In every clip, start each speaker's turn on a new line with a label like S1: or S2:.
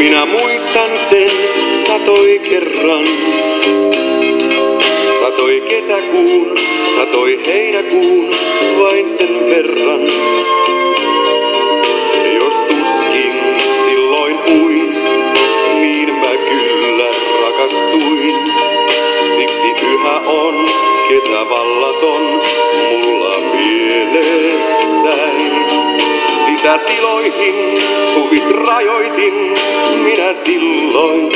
S1: Minä muistan sen satoi kerran. Satoi kesäkuun, satoi heinäkuun, vain sen verran. Jos tuskin silloin uin, niin mä kyllä rakastuin. Siksi yhä on kesävallaton mulla mielessäin. Sisätiloihin huvit rajoitin silloin.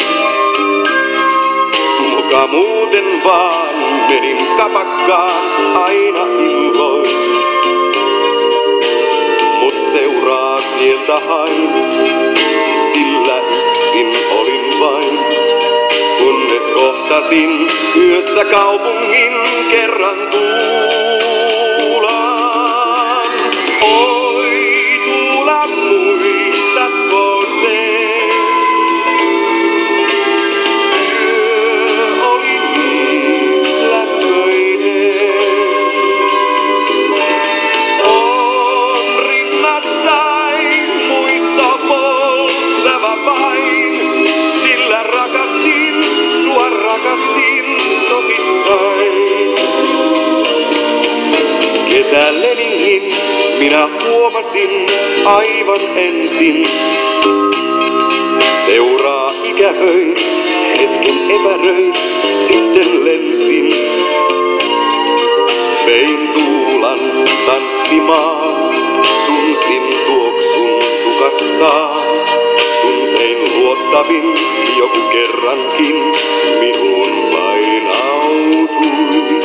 S1: Muka muuten vaan menin kapakkaan aina illoin. Mut seuraa sieltä hain, sillä yksin olin vain. Kunnes kohtasin yössä kaupungin kerran tuulan. Kesälenihin minä huomasin aivan ensin. Seuraa ikävöin, hetken epäröin, sitten lensin. Vein tuulan tanssimaan, tunsin tuoksun tukassaan. Tuntein luottavin joku kerrankin minuun vain autui.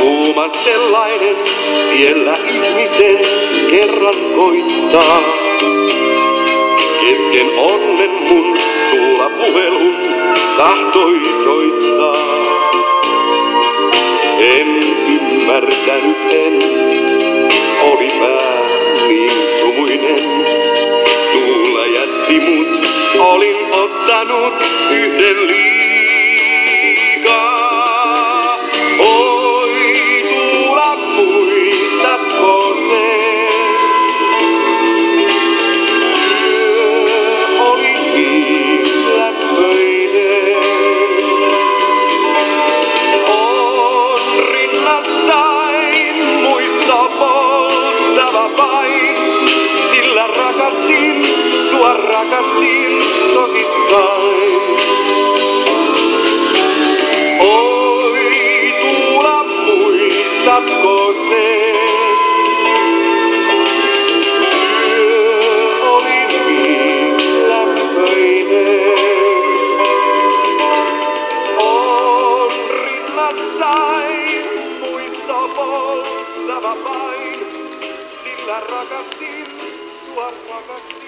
S1: Kuuma sellainen tiellä ihmisen kerran koittaa. Kesken onnen mun tulla puhelun tahtoi soittaa. En ymmärtänyt en, oli pää niin sumuinen. Tuula jätti mut, olin ottanut yhden liikaa. Sua rakastin tosissain. Oi tuula, muistatko sen? Sillä rakastin, sua rakastin.